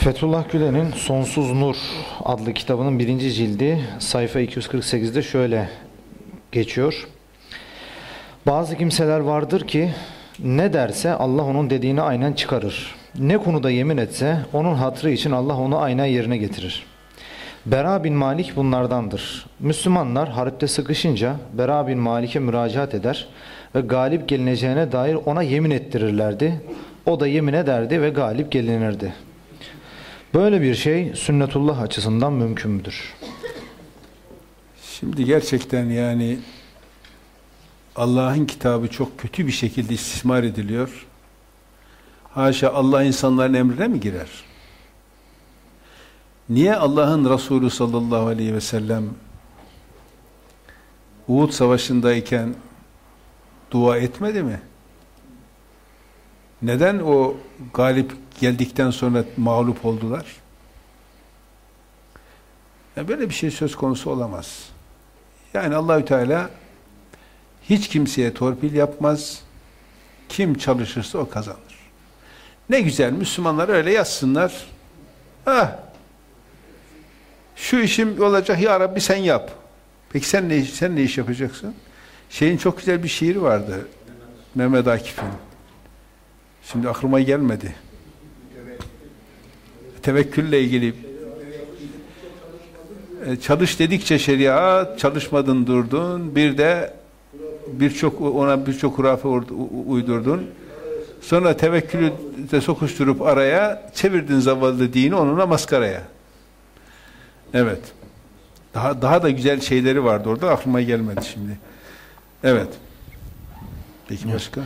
Fethullah Gülen'in Sonsuz Nur adlı kitabının birinci cildi sayfa 248'de şöyle geçiyor. Bazı kimseler vardır ki ne derse Allah onun dediğini aynen çıkarır. Ne konuda yemin etse onun hatrı için Allah onu aynen yerine getirir. Bera bin Malik bunlardandır. Müslümanlar harpte sıkışınca Bera bin Malik'e müracaat eder ve galip gelineceğine dair ona yemin ettirirlerdi. O da yemin ederdi ve galip gelinirdi. Böyle bir şey sünnetullah açısından mümkün müdür? Şimdi gerçekten yani Allah'ın kitabı çok kötü bir şekilde istismar ediliyor. Haşa Allah insanların emrine mi girer? Niye Allah'ın Resulü sallallahu aleyhi ve sellem Uhud savaşındayken dua etmedi mi? Neden o galip geldikten sonra mağlup oldular? Yani böyle bir şey söz konusu olamaz. Yani Allahü Teala hiç kimseye torpil yapmaz. Kim çalışırsa o kazanır. Ne güzel Müslümanlar öyle yazsınlar. Ah, şu işim olacak ya Rabbi sen yap. Peki sen ne, sen ne iş yapacaksın? Şeyin çok güzel bir şiiri vardı. Mehmet Akif'in. Şimdi aklıma gelmedi. Tevekkülle ilgili e, çalış dedikçe şeriat, çalışmadın durdun. Bir de birçok ona birçok hurafe uydurdun. Sonra tevekkülü de sokuşturup araya çevirdin zavallı dini onunla maskaraya. Evet. Daha daha da güzel şeyleri vardı orada aklıma gelmedi şimdi. Evet. Peki başka?